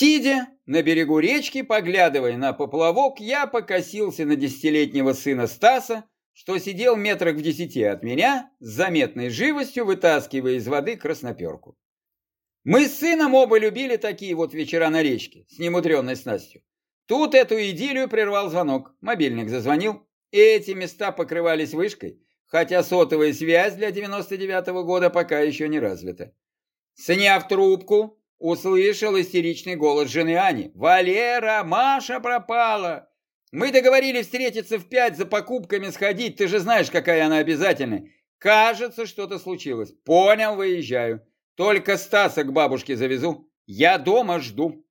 Сидя на берегу речки, поглядывая на поплавок, я покосился на десятилетнего сына Стаса, что сидел метрах в десяти от меня, с заметной живостью вытаскивая из воды красноперку. Мы с сыном оба любили такие вот вечера на речке, с немудренной снастью. Тут эту идиллию прервал звонок, мобильник зазвонил. Эти места покрывались вышкой, хотя сотовая связь для 99-го года пока еще не развита. Сняв трубку, Услышал истеричный голос жены Ани. «Валера, Маша пропала! Мы договорились встретиться в пять за покупками сходить, ты же знаешь, какая она обязательная. Кажется, что-то случилось. Понял, выезжаю. Только Стаса к бабушке завезу. Я дома жду».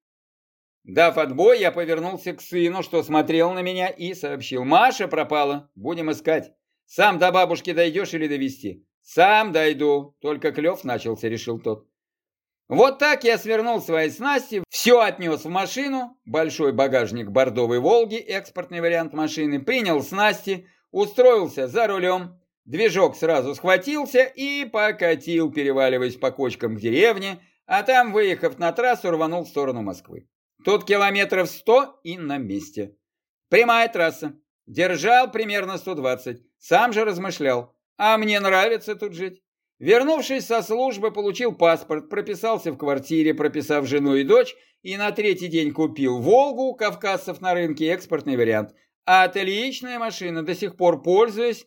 Дав отбой, я повернулся к сыну, что смотрел на меня, и сообщил. «Маша пропала. Будем искать. Сам до бабушки дойдешь или довести?» «Сам дойду. Только клев начался», — решил тот. Вот так я свернул свои снасти, все отнес в машину, большой багажник бордовой «Волги», экспортный вариант машины, принял снасти, устроился за рулем, движок сразу схватился и покатил, переваливаясь по кочкам к деревне, а там, выехав на трассу, рванул в сторону Москвы. Тут километров сто и на месте. Прямая трасса. Держал примерно 120. Сам же размышлял. А мне нравится тут жить. Вернувшись со службы, получил паспорт, прописался в квартире, прописав жену и дочь, и на третий день купил «Волгу» кавказцев на рынке, экспортный вариант. А отличная машина, до сих пор пользуюсь,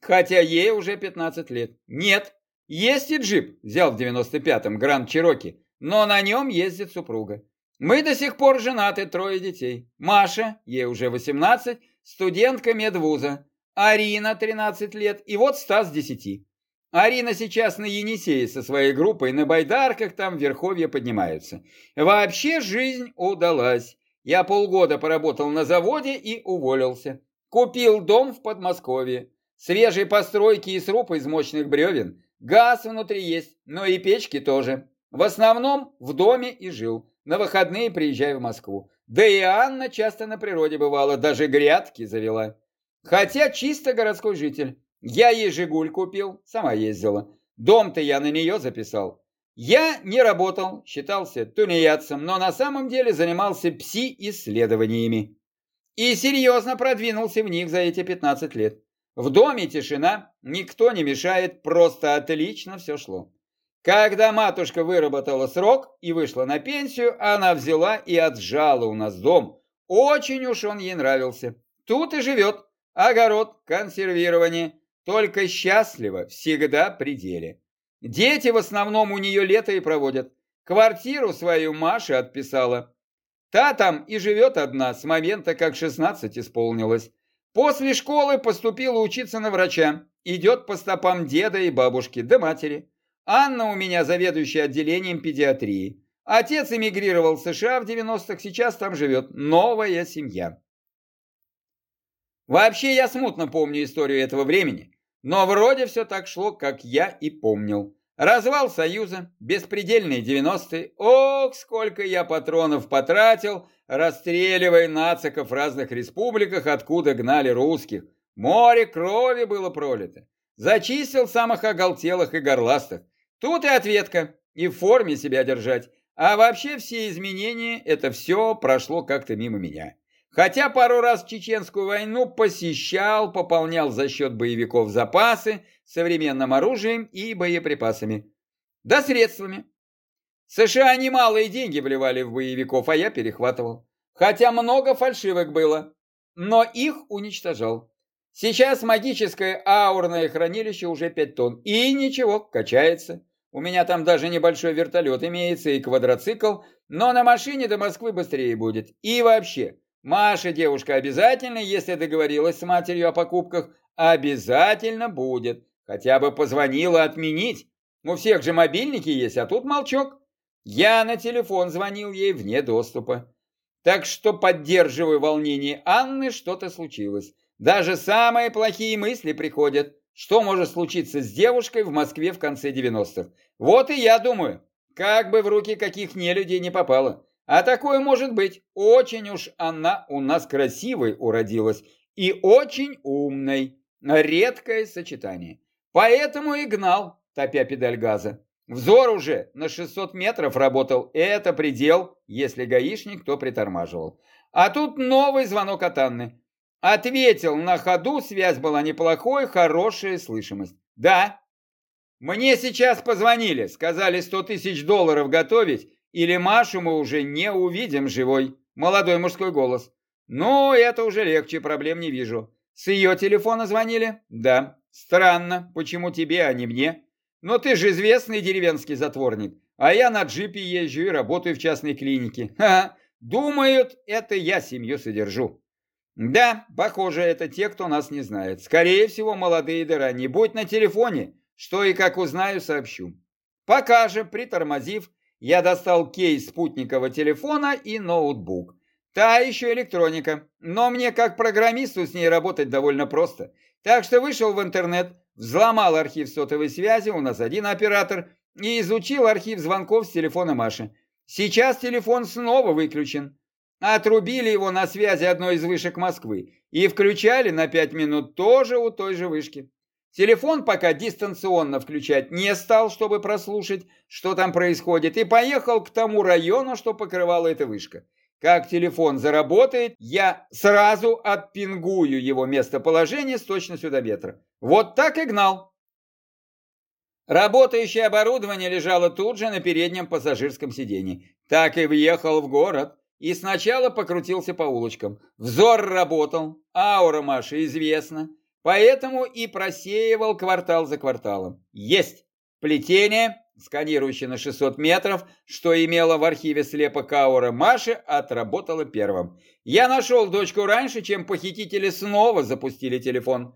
хотя ей уже 15 лет. Нет, есть и джип, взял в 95-м Гранд Чироки, но на нем ездит супруга. Мы до сих пор женаты, трое детей. Маша, ей уже 18, студентка медвуза. Арина, 13 лет, и вот Стас, 10. Арина сейчас на Енисее со своей группой на байдарках там в Верховье поднимаются. Вообще жизнь удалась. Я полгода поработал на заводе и уволился. Купил дом в Подмосковье. Свежие постройки и сруб из мощных бревен. Газ внутри есть, но и печки тоже. В основном в доме и жил. На выходные приезжаю в Москву. Да и Анна часто на природе бывала, даже грядки завела. Хотя чисто городской житель. Я ей «Жигуль» купил, сама ездила. Дом-то я на нее записал. Я не работал, считался тунеядцем, но на самом деле занимался пси-исследованиями. И серьезно продвинулся в них за эти 15 лет. В доме тишина, никто не мешает, просто отлично все шло. Когда матушка выработала срок и вышла на пенсию, она взяла и отжала у нас дом. Очень уж он ей нравился. Тут и живет. Огород, консервирование, только счастлива всегда при деле. Дети в основном у нее лето и проводят. Квартиру свою Маша отписала. Та там и живет одна с момента, как 16 исполнилось. После школы поступила учиться на врача. Идет по стопам деда и бабушки, да матери. Анна у меня заведующая отделением педиатрии. Отец эмигрировал в США в 90-х, сейчас там живет. Новая семья. Вообще я смутно помню историю этого времени. Но вроде все так шло, как я и помнил. Развал Союза, беспредельные 90-е. Ох, сколько я патронов потратил, расстреливая нациков в разных республиках, откуда гнали русских. Море крови было пролито. Зачистил самых оголтелых и горластых. Тут и ответка, и в форме себя держать. А вообще все изменения, это все прошло как-то мимо меня. Хотя пару раз чеченскую войну посещал, пополнял за счет боевиков запасы современным оружием и боеприпасами. Да средствами. США немалые деньги вливали в боевиков, а я перехватывал. Хотя много фальшивок было, но их уничтожал. Сейчас магическое аурное хранилище уже 5 тонн. И ничего, качается. У меня там даже небольшой вертолет имеется и квадроцикл, но на машине до Москвы быстрее будет. И вообще, Маша, девушка, обязательно, если договорилась с матерью о покупках, обязательно будет. Хотя бы позвонила отменить. У всех же мобильники есть, а тут молчок. Я на телефон звонил ей вне доступа. Так что поддерживаю волнение Анны, что-то случилось. Даже самые плохие мысли приходят. Что может случиться с девушкой в Москве в конце 90-х? Вот и я думаю, как бы в руки каких нелюдей не попало. А такое может быть. Очень уж она у нас красивой уродилась и очень умной. Редкое сочетание. Поэтому и гнал, топя педаль газа. Взор уже на 600 метров работал. Это предел, если гаишник, то притормаживал. А тут новый звонок от Анны. Ответил на ходу, связь была неплохой, хорошая слышимость. Да. Мне сейчас позвонили, сказали 100 тысяч долларов готовить, или Машу мы уже не увидим живой. Молодой мужской голос. Ну, это уже легче, проблем не вижу. С ее телефона звонили? Да. Странно, почему тебе, а не мне? Но ты же известный деревенский затворник, а я на джипе езжу и работаю в частной клинике. Ха, думают, это я семью содержу. Да, похоже, это те, кто нас не знает. Скорее всего, молодые дыра. Не будь на телефоне, что и как узнаю, сообщу. Пока же, притормозив, я достал кейс спутникового телефона и ноутбук. Та еще электроника, но мне как программисту с ней работать довольно просто. Так что вышел в интернет, взломал архив сотовой связи, у нас один оператор, и изучил архив звонков с телефона Маши. Сейчас телефон снова выключен. Отрубили его на связи одной из вышек Москвы и включали на 5 минут тоже у той же вышки. Телефон пока дистанционно включать не стал, чтобы прослушать, что там происходит, и поехал к тому району, что покрывала эта вышка. Как телефон заработает, я сразу отпингую его местоположение с точностью до метра. Вот так и гнал. Работающее оборудование лежало тут же на переднем пассажирском сиденье. Так и въехал в город. И сначала покрутился по улочкам. Взор работал, аура Маши известна. Поэтому и просеивал квартал за кварталом. Есть! Плетение, сканирующее на 600 метров, что имело в архиве слепок аура Маши, отработало первым. Я нашел дочку раньше, чем похитители снова запустили телефон.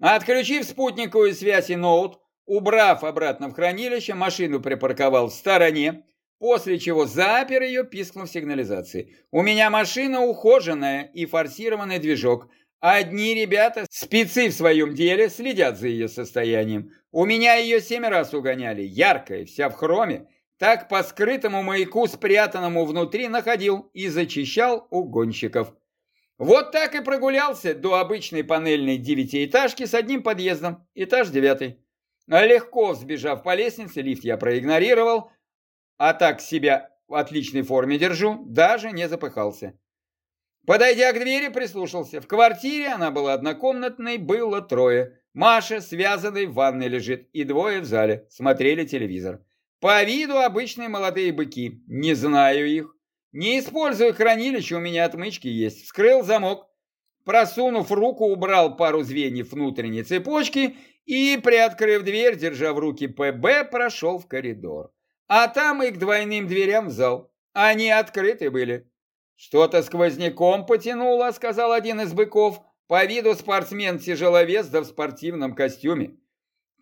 Отключив спутниковую связь и ноут, убрав обратно в хранилище, машину припарковал в стороне, после чего запер ее, пискнув сигнализации. У меня машина ухоженная и форсированный движок. Одни ребята, спецы в своем деле, следят за ее состоянием. У меня ее семь раз угоняли, яркая, вся в хроме. Так по скрытому маяку, спрятанному внутри, находил и зачищал угонщиков. Вот так и прогулялся до обычной панельной девятиэтажки с одним подъездом, этаж девятый. Легко сбежав по лестнице, лифт я проигнорировал, а так себя в отличной форме держу, даже не запыхался. Подойдя к двери, прислушался. В квартире, она была однокомнатной, было трое. Маша, связанной в ванной лежит, и двое в зале, смотрели телевизор. По виду обычные молодые быки, не знаю их. Не использую хранилище, у меня отмычки есть. Вскрыл замок, просунув руку, убрал пару звеньев внутренней цепочки и, приоткрыв дверь, держа в руки ПБ, прошел в коридор. А там и к двойным дверям в зал. Они открыты были. Что-то сквозняком потянуло, сказал один из быков. По виду спортсмен-тяжеловес да в спортивном костюме.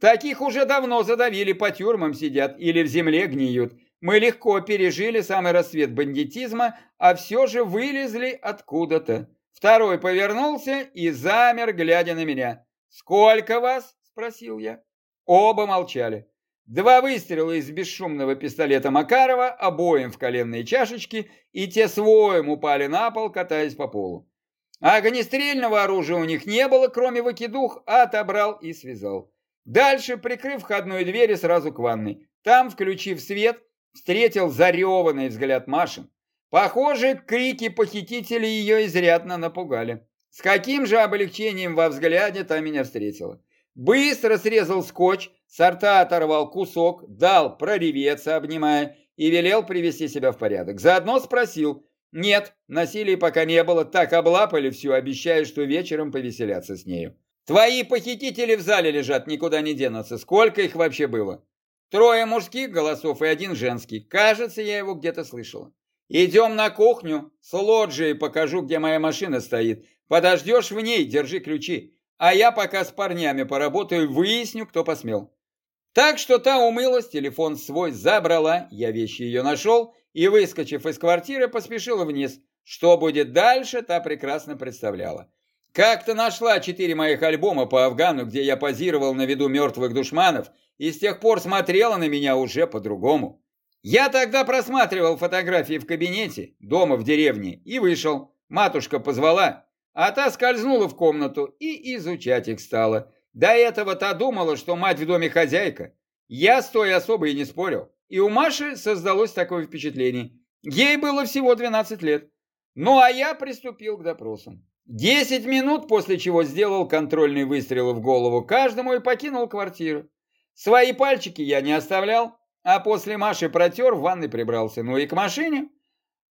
Таких уже давно задавили, по тюрьмам сидят или в земле гниют. Мы легко пережили самый рассвет бандитизма, а все же вылезли откуда-то. Второй повернулся и замер, глядя на меня. «Сколько вас?» – спросил я. Оба молчали. Два выстрела из бесшумного пистолета Макарова, обоим в коленные чашечки, и те своим упали на пол, катаясь по полу. А огнестрельного оружия у них не было, кроме выкидух, отобрал и связал. Дальше, прикрыв входную дверь, сразу к ванной. Там, включив свет, встретил зареванный взгляд Маши. Похоже, крики похитителей ее изрядно напугали. С каким же облегчением во взгляде та меня встретила. Быстро срезал скотч, Сорта оторвал кусок, дал прореветься, обнимая, и велел привести себя в порядок. Заодно спросил. Нет, насилия пока не было, так облапали всю, обещая, что вечером повеселятся с нею. Твои похитители в зале лежат, никуда не денутся. Сколько их вообще было? Трое мужских голосов и один женский. Кажется, я его где-то слышала. Идем на кухню, с лоджией покажу, где моя машина стоит. Подождешь в ней, держи ключи. А я пока с парнями поработаю, выясню, кто посмел. Так что та умылась, телефон свой забрала, я вещи ее нашел и, выскочив из квартиры, поспешила вниз. Что будет дальше, та прекрасно представляла. Как-то нашла четыре моих альбома по Афгану, где я позировал на виду мертвых душманов, и с тех пор смотрела на меня уже по-другому. Я тогда просматривал фотографии в кабинете, дома в деревне, и вышел. Матушка позвала, а та скользнула в комнату и изучать их стала. До этого та думала, что мать в доме хозяйка. Я с той особо и не спорил. И у Маши создалось такое впечатление. Ей было всего 12 лет. Ну а я приступил к допросам. Десять минут, после чего сделал контрольный выстрел в голову каждому и покинул квартиру. Свои пальчики я не оставлял, а после Маши протер, в ванной прибрался. Ну и к машине.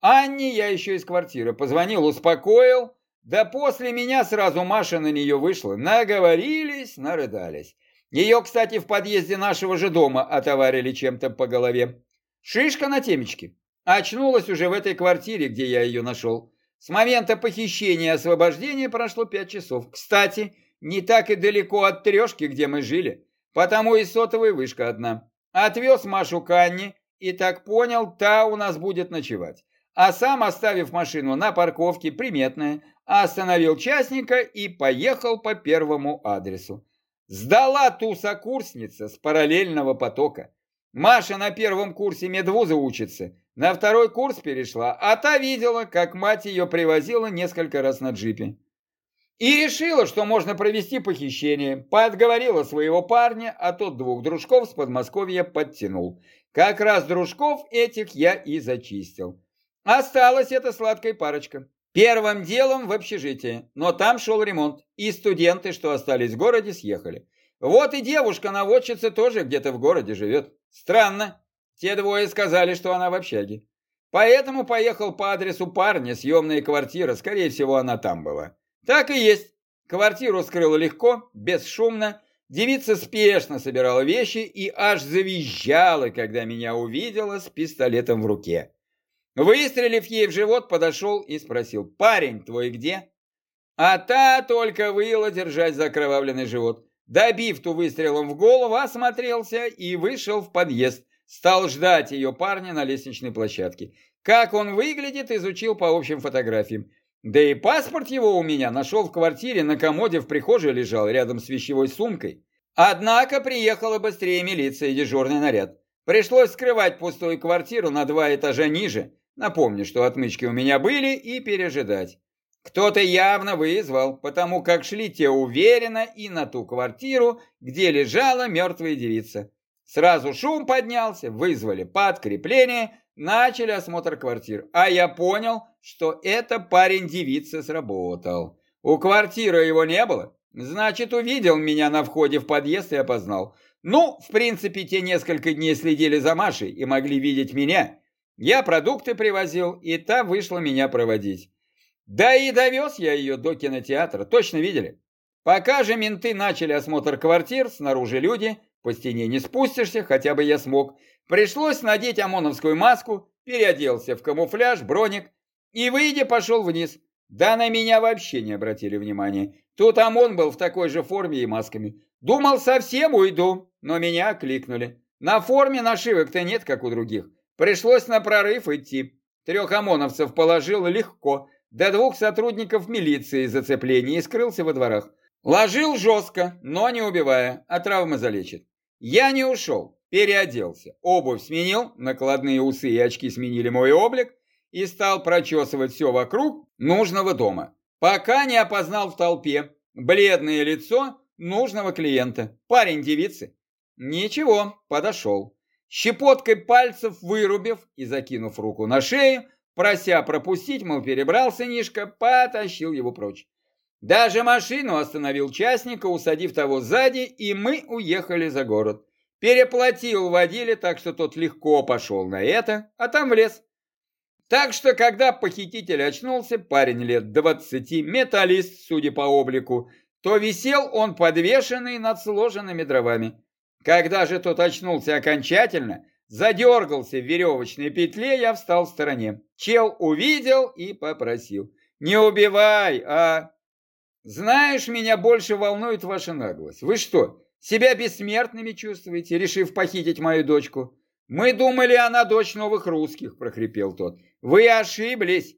Анне я еще из квартиры позвонил, успокоил. Да после меня сразу Маша на нее вышла. Наговорились, нарыдались. Ее, кстати, в подъезде нашего же дома отоварили чем-то по голове. Шишка на темечке. Очнулась уже в этой квартире, где я ее нашел. С момента похищения и освобождения прошло пять часов. Кстати, не так и далеко от трешки, где мы жили. Потому и сотовая вышка одна. Отвез Машу к Анне и так понял, та у нас будет ночевать. А сам, оставив машину на парковке, приметная, остановил частника и поехал по первому адресу. Сдала ту сокурсница с параллельного потока. Маша на первом курсе медвуза учится, на второй курс перешла, а та видела, как мать ее привозила несколько раз на джипе. И решила, что можно провести похищение. Подговорила своего парня, а тот двух дружков с Подмосковья подтянул. Как раз дружков этих я и зачистил. Осталась эта сладкая парочка. Первым делом в общежитие, но там шел ремонт, и студенты, что остались в городе, съехали. Вот и девушка-наводчица тоже где-то в городе живет. Странно. Те двое сказали, что она в общаге. Поэтому поехал по адресу парня, съемная квартира, скорее всего, она там была. Так и есть. Квартиру скрыла легко, бесшумно. Девица спешно собирала вещи и аж завизжала, когда меня увидела с пистолетом в руке. Выстрелив ей в живот, подошел и спросил, «Парень твой где?» А та только выла держать за окровавленный живот. Добив ту выстрелом в голову, осмотрелся и вышел в подъезд. Стал ждать ее парня на лестничной площадке. Как он выглядит, изучил по общим фотографиям. Да и паспорт его у меня нашел в квартире, на комоде в прихожей лежал, рядом с вещевой сумкой. Однако приехала быстрее милиция и дежурный наряд. Пришлось скрывать пустую квартиру на два этажа ниже. Напомню, что отмычки у меня были, и пережидать. Кто-то явно вызвал, потому как шли те уверенно и на ту квартиру, где лежала мертвая девица. Сразу шум поднялся, вызвали подкрепление, начали осмотр квартир. А я понял, что это парень девицы сработал. У квартиры его не было, значит, увидел меня на входе в подъезд и опознал. Ну, в принципе, те несколько дней следили за Машей и могли видеть меня. Я продукты привозил, и та вышла меня проводить. Да и довез я ее до кинотеатра, точно видели? Пока же менты начали осмотр квартир, снаружи люди, по стене не спустишься, хотя бы я смог. Пришлось надеть ОМОНовскую маску, переоделся в камуфляж, броник, и, выйдя, пошел вниз. Да на меня вообще не обратили внимания. Тут ОМОН был в такой же форме и масками. Думал, совсем уйду, но меня кликнули. На форме нашивок-то нет, как у других. Пришлось на прорыв идти. Трех ОМОНовцев положил легко. До двух сотрудников милиции зацепление и скрылся во дворах. Ложил жестко, но не убивая, а травмы залечит. Я не ушел, переоделся. Обувь сменил, накладные усы и очки сменили мой облик, и стал прочесывать все вокруг нужного дома, пока не опознал в толпе бледное лицо нужного клиента, парень девицы. Ничего, подошел. Щепоткой пальцев вырубив и закинув руку на шею, прося пропустить, мол, перебрал сынишка, потащил его прочь. Даже машину остановил частника, усадив того сзади, и мы уехали за город. Переплатил водиле, так что тот легко пошел на это, а там в лес. Так что, когда похититель очнулся, парень лет двадцати, металлист, судя по облику, то висел он подвешенный над сложенными дровами. Когда же тот очнулся окончательно, задергался в веревочной петле, я встал в стороне. Чел увидел и попросил. «Не убивай, а...» «Знаешь, меня больше волнует ваша наглость. Вы что, себя бессмертными чувствуете, решив похитить мою дочку?» «Мы думали, она дочь новых русских», — прохрипел тот. «Вы ошиблись.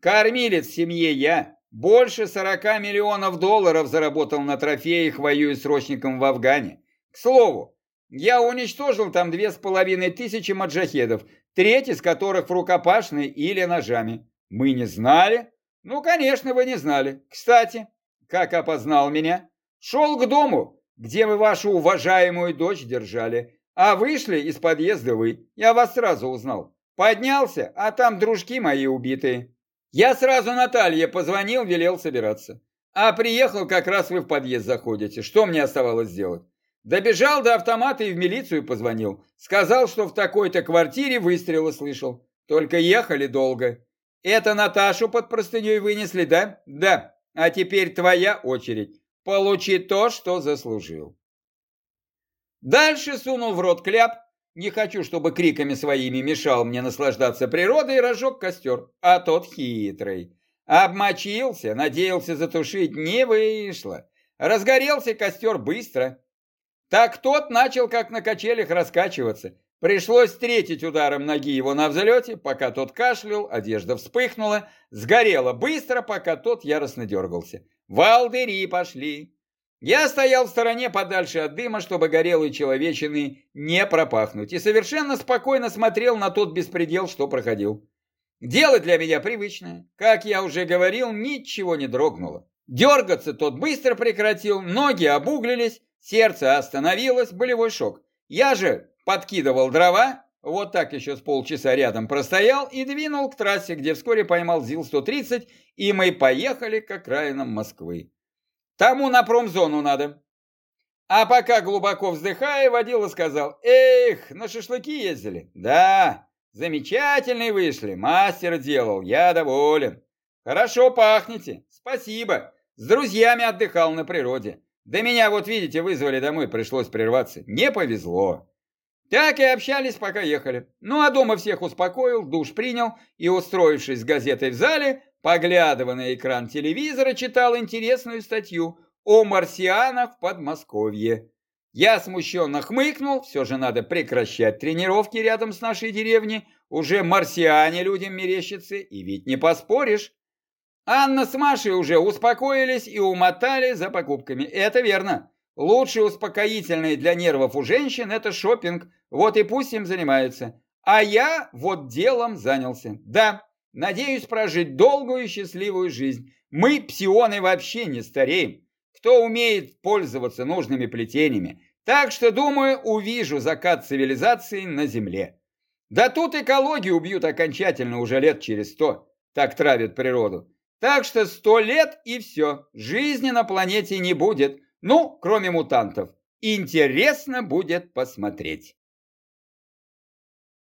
Кормилец в семье я. Больше сорока миллионов долларов заработал на трофеях, воюя срочником в Афгане. К слову, я уничтожил там две с половиной тысячи маджахедов, треть из которых в рукопашной или ножами. Мы не знали? Ну, конечно, вы не знали. Кстати, как опознал меня? Шел к дому, где вы вашу уважаемую дочь держали, А вышли из подъезда вы. Я вас сразу узнал. Поднялся, а там дружки мои убитые. Я сразу Наталье позвонил, велел собираться. А приехал, как раз вы в подъезд заходите. Что мне оставалось сделать? Добежал до автомата и в милицию позвонил. Сказал, что в такой-то квартире выстрелы слышал. Только ехали долго. Это Наташу под простыней вынесли, да? Да. А теперь твоя очередь. Получи то, что заслужил. Дальше сунул в рот кляп. Не хочу, чтобы криками своими мешал мне наслаждаться природой, и разжег костер. А тот хитрый. Обмочился, надеялся затушить, не вышло. Разгорелся костер быстро. Так тот начал, как на качелях, раскачиваться. Пришлось встретить ударом ноги его на взлете, пока тот кашлял, одежда вспыхнула, сгорела быстро, пока тот яростно дергался. Валдыри пошли. Я стоял в стороне подальше от дыма, чтобы горелые человечины не пропахнуть, и совершенно спокойно смотрел на тот беспредел, что проходил. Дело для меня привычное. Как я уже говорил, ничего не дрогнуло. Дергаться тот быстро прекратил, ноги обуглились, сердце остановилось, болевой шок. Я же подкидывал дрова, вот так еще с полчаса рядом простоял и двинул к трассе, где вскоре поймал ЗИЛ-130, и мы поехали к окраинам Москвы. Тому на промзону надо. А пока глубоко вздыхая, водила сказал, эх, на шашлыки ездили? Да, замечательные вышли, мастер делал, я доволен. Хорошо пахнете, спасибо. С друзьями отдыхал на природе. Да меня вот, видите, вызвали домой, пришлось прерваться. Не повезло. Так и общались, пока ехали. Ну, а дома всех успокоил, душ принял и, устроившись с газетой в зале, поглядывая на экран телевизора, читал интересную статью о марсианах в Подмосковье. Я смущенно хмыкнул, все же надо прекращать тренировки рядом с нашей деревней, уже марсиане людям мерещатся, и ведь не поспоришь. Анна с Машей уже успокоились и умотали за покупками, это верно. Лучшее успокоительное для нервов у женщин – это шопинг, вот и пусть им занимаются. А я вот делом занялся. Да, надеюсь прожить долгую и счастливую жизнь. Мы, псионы, вообще не стареем. Кто умеет пользоваться нужными плетениями. Так что, думаю, увижу закат цивилизации на Земле. Да тут экологию убьют окончательно уже лет через сто. Так травят природу. Так что сто лет и все. Жизни на планете не будет. Ну, кроме мутантов. Интересно будет посмотреть.